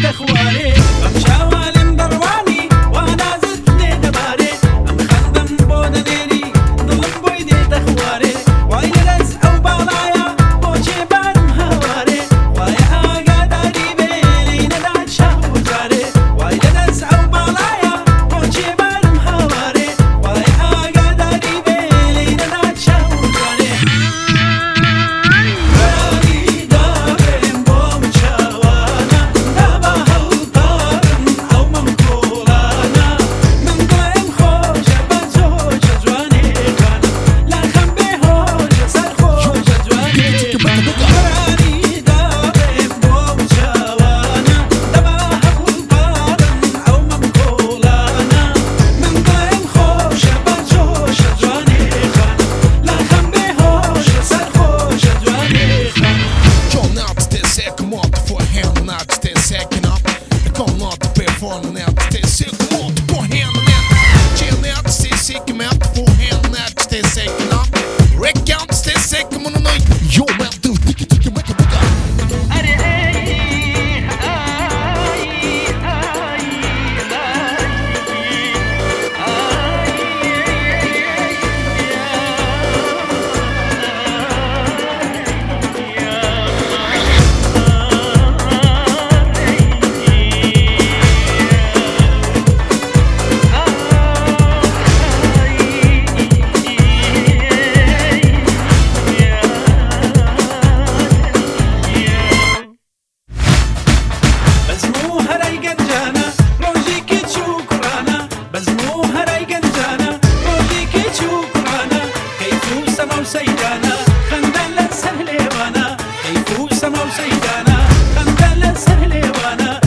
te jugaría. خندان لا تسهلي وأنا كيف سما وسيدانا خندان لا وأنا.